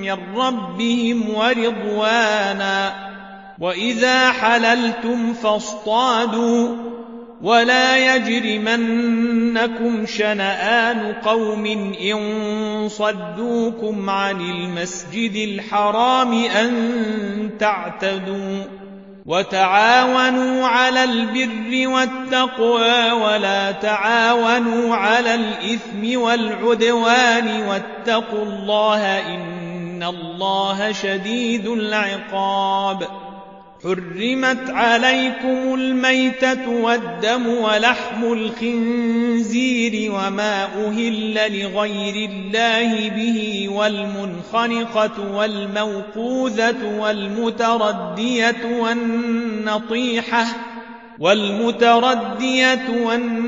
من ربهم ورضوانا وإذا حللتم فاصطادوا ولا يجرمنكم شنآن قوم إن صدوكم عن المسجد الحرام أن تعتدوا وتعاونوا على البر والتقوى ولا تعاونوا على الإثم والعدوان واتقوا الله إن الله شديد العقاب حرمت عليكم الميتة والدم ولحم الخنزير وما أهل لغير الله به والمنخنقة والموقوذة والمتردية والنطيحة والمتردية والنطيحة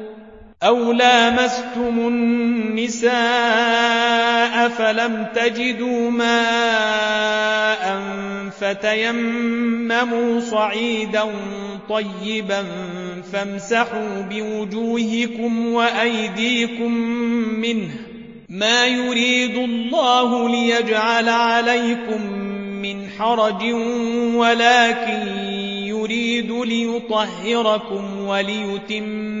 أو لامستم النساء فلم تجدوا ماء فتيمموا صعيدا طيبا فامسحوا بوجوهكم وأيديكم منه ما يريد الله ليجعل عليكم من حرج ولكن يريد ليطهركم وليتم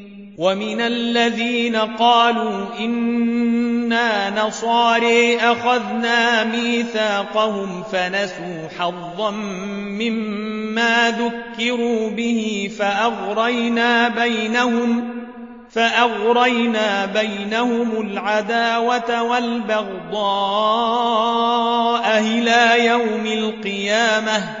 ومن الذين قالوا إنا نصاري أخذنا ميثاقهم فنسوا حظا مما ذكروا به فأغرينا بينهم فأغرينا بينهم العداوة والبغضاء إلى يوم القيامة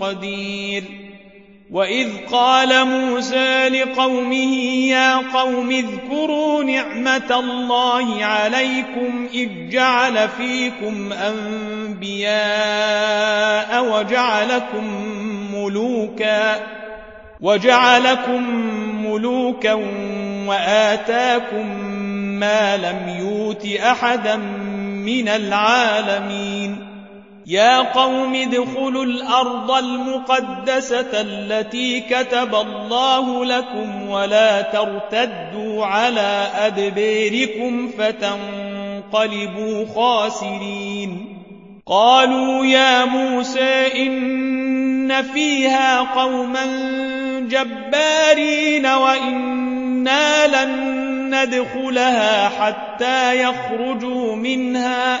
قدير. وإذ قال موسى لقومه يا قوم اذكروا نعمة الله عليكم إذ جعل فيكم أنبياء وجعلكم ملوكا وجعلكم ملوكا وآتاكم ما لم يوت أحدا من العالمين. يا قوم ادخلوا الأرض المقدسة التي كتب الله لكم ولا ترتدوا على أدبيركم فتنقلبوا خاسرين. قالوا يا موسى إن فيها قوما جبارين وإنا لن ندخلها حتى يخرجوا منها.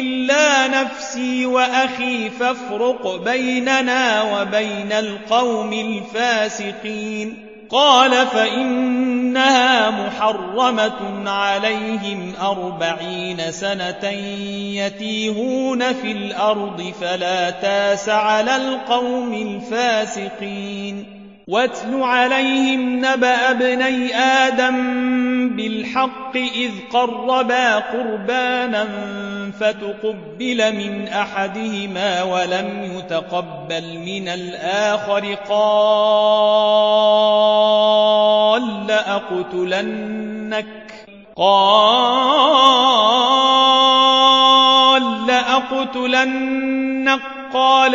إلا نفسي وأخي فافرق بيننا وبين القوم الفاسقين. قال فإنها محرمة عليهم أربعين سنة يتيهون في الأرض فلا تاس على القوم الفاسقين. واتل عليهم نبأ ابني آدم بالحق إذ قربا قربانا فتقبل من أحدهما ولم يتقبل من الآخر. قال لأقتلنك. قال لأقتلنك. قال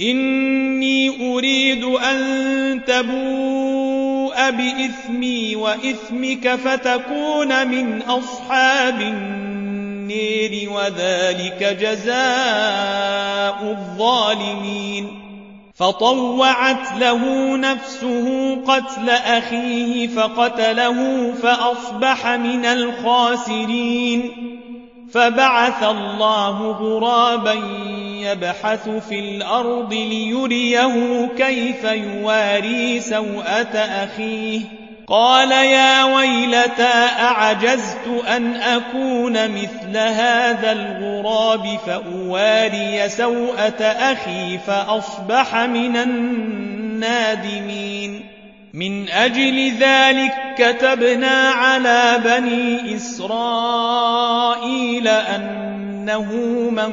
إني أريد أن تبوء بإثمي وإثمك فتكون من أصحاب النير وذلك جزاء الظالمين. فطوعت له نفسه قتل أخيه فقتله فأصبح من الخاسرين. فبعث الله غرابا يبحث في الأرض ليريه كيف يواري سوءة أخيه. قال يا ويلتى أعجزت أن أكون مثل هذا الغراب فأواري سوءة أخي فأصبح من النادمين. من أجل ذلك كتبنا على بني إسرائيل أنه من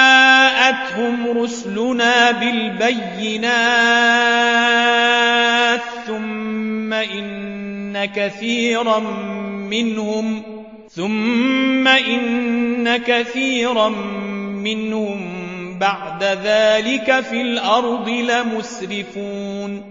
جاءتهم رسلنا بالبينات ثم إن كثيرا منهم ثم إن كثيرا منهم بعد ذلك في الأرض لمسرفون.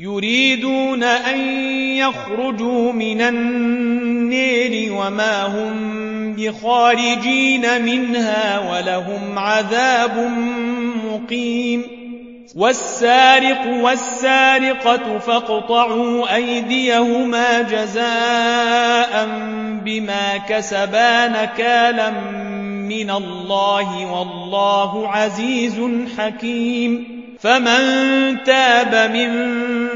يريدون أن يخرجوا من النير وما هم بخارجين منها ولهم عذاب مقيم. والسارق والسارقة فاقطعوا أيديهما جزاء بما كسبا نكالا من الله والله عزيز حكيم. فمن تاب من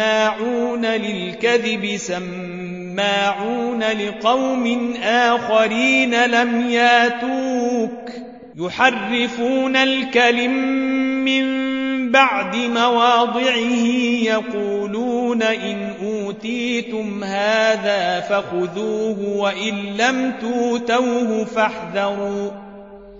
سماعون للكذب سماعون لقوم آخرين لم ياتوك. يحرفون الكلم من بعد مواضعه يقولون إن أوتيتم هذا فخذوه وإن لم توتوه فاحذروا.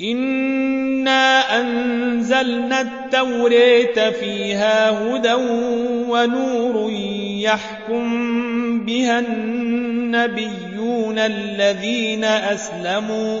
إنا أنزلنا التوريت فيها هدى ونور يحكم بها النبيون الذين أسلموا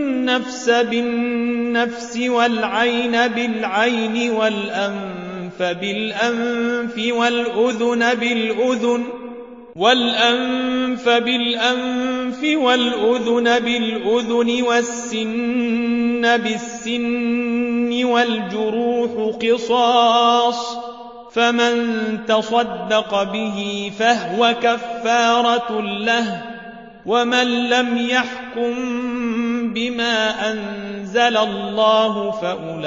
النفس بالنفس والعين بالعين والأنف بالأنف والأذن بالأذن والأنف بالأنف والأذن بالأذن والسن بالسن والجروح قصاص فمن تصدق به فهو كفارة له ومن لم يحكم بما أنزل الله فأولئك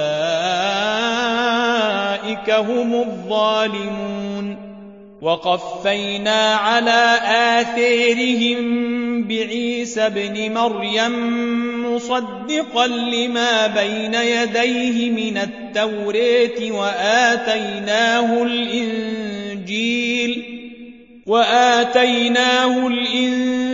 هم الظالمون وقفينا على آثيرهم بعيسى ابن مريم مصدقا لما بين يديه من التوريت وآتيناه الإنجيل وآتيناه الإنجيل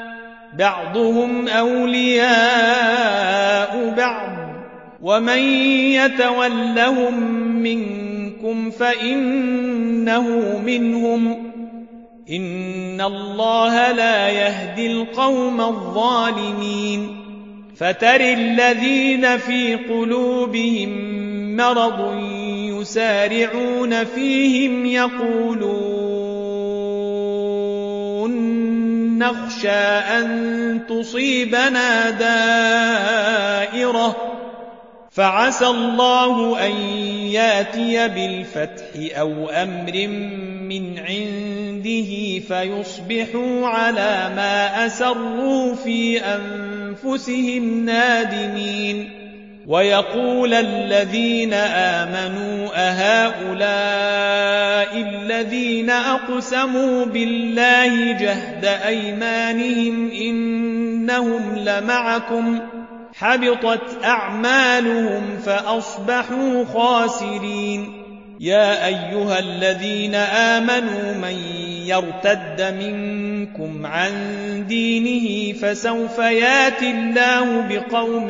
بعضهم أولياء بعض ومن يتولهم منكم فإنه منهم. إن الله لا يهدي القوم الظالمين. فتر الذين في قلوبهم مرض يسارعون فيهم يقولون نخشى أن تصيبنا دائرة. فعسى الله أن ياتي بالفتح أو أمر من عنده فيصبحوا على ما أسروا في أنفسهم نادمين. ويقول الذين آمنوا أهؤلاء الذين أقسموا بالله جهد أيمانهم إنهم لمعكم حبطت أعمالهم فأصبحوا خاسرين. يا أيها الذين آمنوا من يرتد منكم عن دينه فسوف ياتي الله بقوم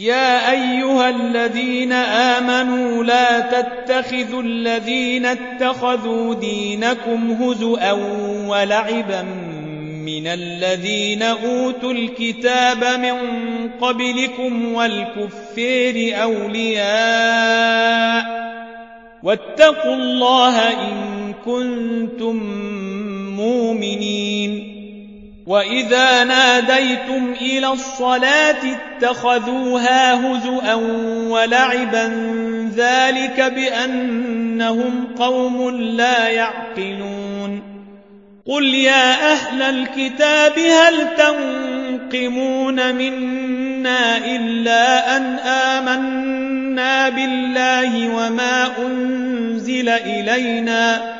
يا أيها الذين آمنوا لا تتخذوا الذين اتخذوا دينكم هزؤا ولعبا من الذين أوتوا الكتاب من قبلكم والكفير أولياء واتقوا الله إن كنتم مؤمنين وإذا ناديتم إلى الصلاة اتخذوها هزؤا ولعبا ذلك بأنهم قوم لا يعقلون قل يا أهل الكتاب هل تنقمون منا إلا أن آمنا بالله وما أنزل إلينا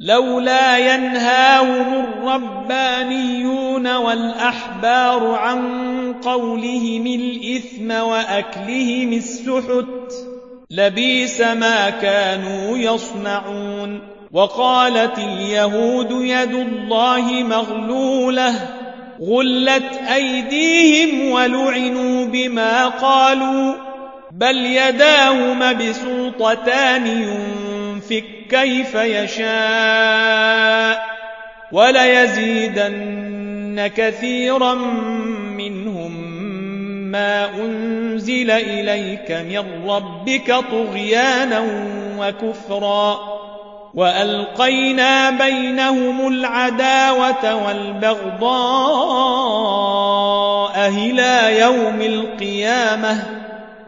لولا ينهاهم الربانيون والأحبار عن قولهم الإثم وأكلهم السحت لبيس ما كانوا يصنعون وقالت اليهود يد الله مغلولة غلت أيديهم ولعنوا بما قالوا بل يداه مبسوطتان ينفك كيف يشاء وليزيدن كثيرا منهم ما أنزل إليك من ربك طغيانا وكفرا وألقينا بينهم العداوة والبغضاء إلى يوم القيامة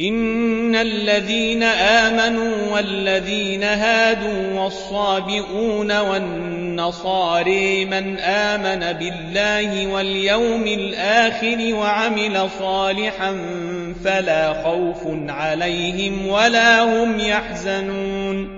إن الذين آمنوا والذين هادوا والصابئون والنصاري من آمن بالله واليوم الآخر وعمل صالحا فلا خوف عليهم ولا هم يحزنون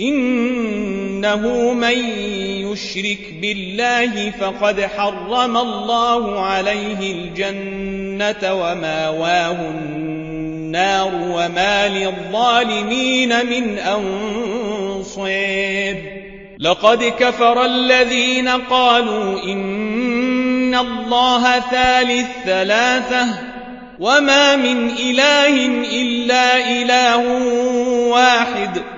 إنه من يشرك بالله فقد حرم الله عليه الجنة ومأواه النار وما للظالمين من أنصير لقد كفر الذين قالوا إن الله ثالث ثلاثة وما من إله إلا إله واحد.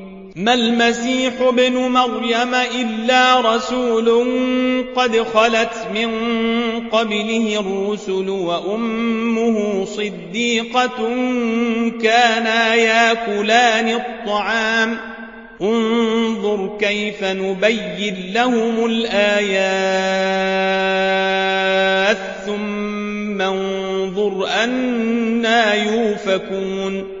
ما المسيح ابن مريم إلا رسول قد خلت من قبله الرسل وأمه صديقة كانا ياكلان الطعام. انظر كيف نبين لهم الآيات ثم انظر أنا يوفكون.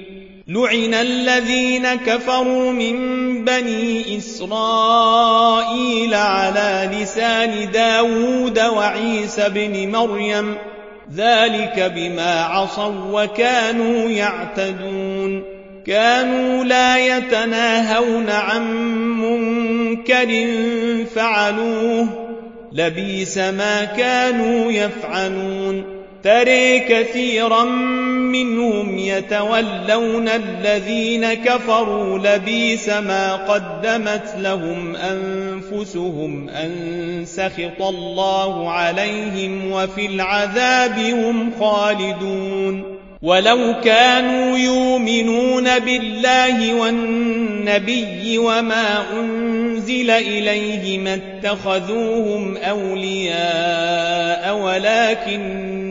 لعن الذين كفروا من بني إسرائيل على لسان داود وعيسى بن مريم ذلك بما عصوا وكانوا يعتدون كانوا لا يتناهون عن منكر فعلوه لبيس ما كانوا يفعلون تري كثيرا منهم يتولون الذين كفروا لبيس ما قدمت لهم أنفسهم أن سخط الله عليهم وفي العذاب هم خالدون ولو كانوا يؤمنون بالله والنبي وما أنزل إليه ما اتخذوهم أولياء ولكن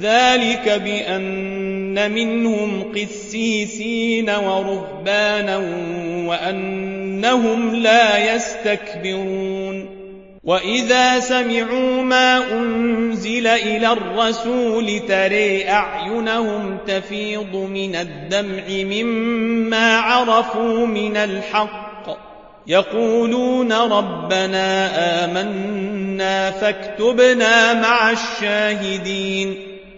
ذلك بأن منهم قسيسين ورهبانا وأنهم لا يستكبرون وإذا سمعوا ما أنزل إلى الرسول تري أعينهم تفيض من الدمع مما عرفوا من الحق يقولون ربنا آمنا فاكتبنا مع الشاهدين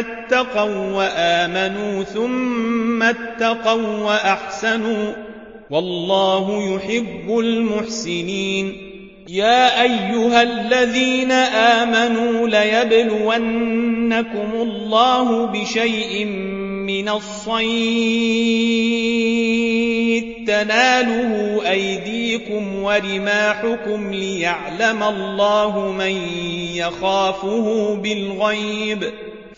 اتقوا وآمنوا ثم اتقوا وأحسنوا والله يحب المحسنين. يا أيها الذين آمنوا ليبلونكم الله بشيء من الصيد. تناله أيديكم ورماحكم ليعلم الله من يخافه بالغيب.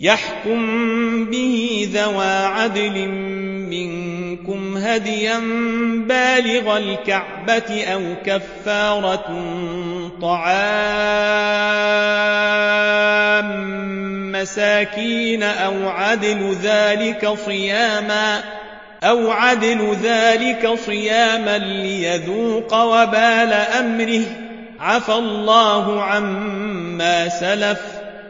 يحكم به ذوى عدل منكم هديا بالغ الكعبة أو كفارة طعام مساكين أو عدل ذلك صياما أو عدل ذلك صياما ليذوق وبال أمره. عفى الله عما سلف.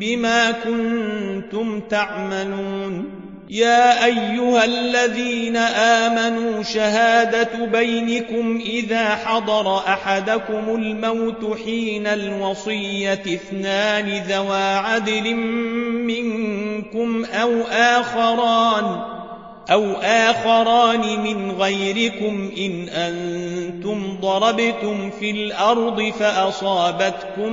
بما كنتم تعملون يا أيها الذين آمنوا شهادة بينكم إذا حضر أحدكم الموت حين الوصية اثنان ذوى عدل منكم أو آخران أو آخران من غيركم إن أنتم ضربتم في الأرض فأصابتكم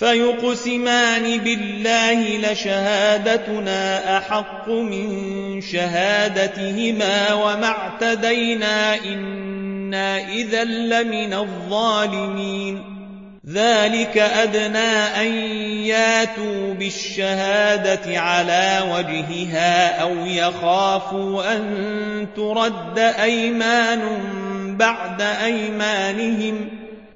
فيقسمان بالله لشهادتنا أحق من شهادتهما وما اعتدينا إنا إذا لمن الظالمين. ذلك أدنى أن ياتوا بالشهادة على وجهها أو يخافوا أن ترد أيمان بعد أيمانهم.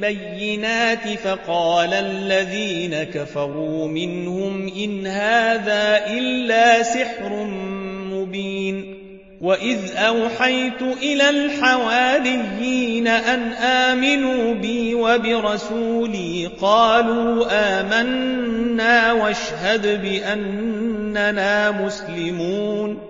بالبينات فقال الذين كفروا منهم إن هذا إلا سحر مبين وإذ أوحيت إلى الحواريين أن آمنوا بي وبرسولي قالوا آمنا واشهد بأننا مسلمون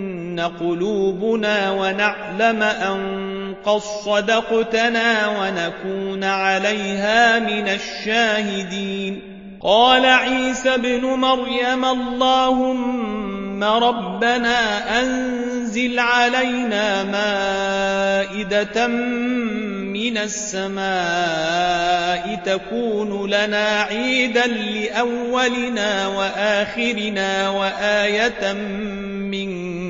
قلوبنا ونعلم أن قد صدقتنا ونكون عليها من الشاهدين. قال عيسى ابن مريم اللهم ربنا أنزل علينا مائدة من السماء تكون لنا عيدا لأولنا وآخرنا وآية